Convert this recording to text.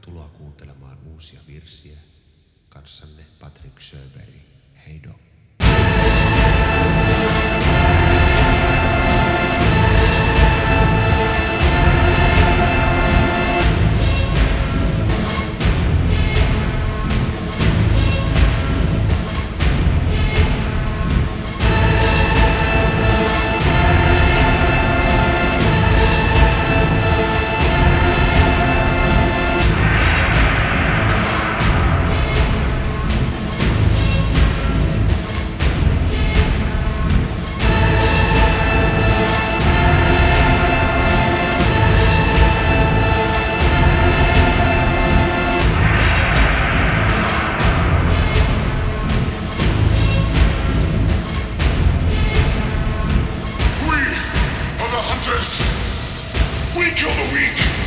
Tervetuloa kuuntelemaan uusia virsiä. Kanssanne Patrick Sjöberg. Heido. We selfish. We kill the weak.